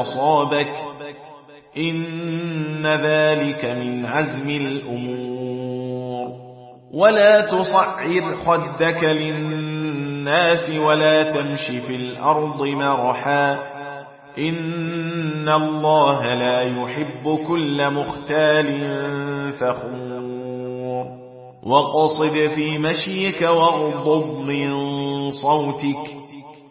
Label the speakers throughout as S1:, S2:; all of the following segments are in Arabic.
S1: أصابك إن ذلك من عزم الأمور. ولا تصعر خدك للناس ولا تمش في الأرض مرحا. إن الله لا يحب كل مختال فخور. وقصد في مشيك واغضض من صوتك.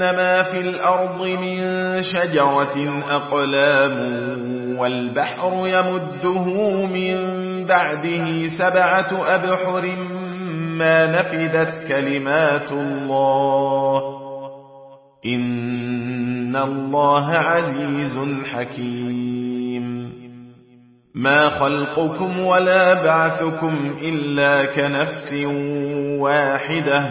S1: ما في الأرض من شجرة أقلام والبحر يمده من بعده سبعة أبحر ما نفدت كلمات الله إن الله عزيز حكيم. ما خلقكم ولا بعثكم إلا كنفس واحدة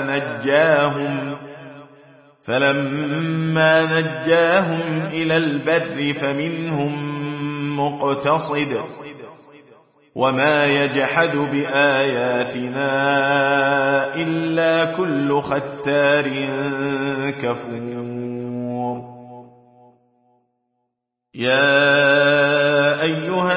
S1: نجاهم فلما نجاهم إلى البر فمنهم مقتصد وما يجحد بآياتنا إلا كل ختار كفور. يا أيها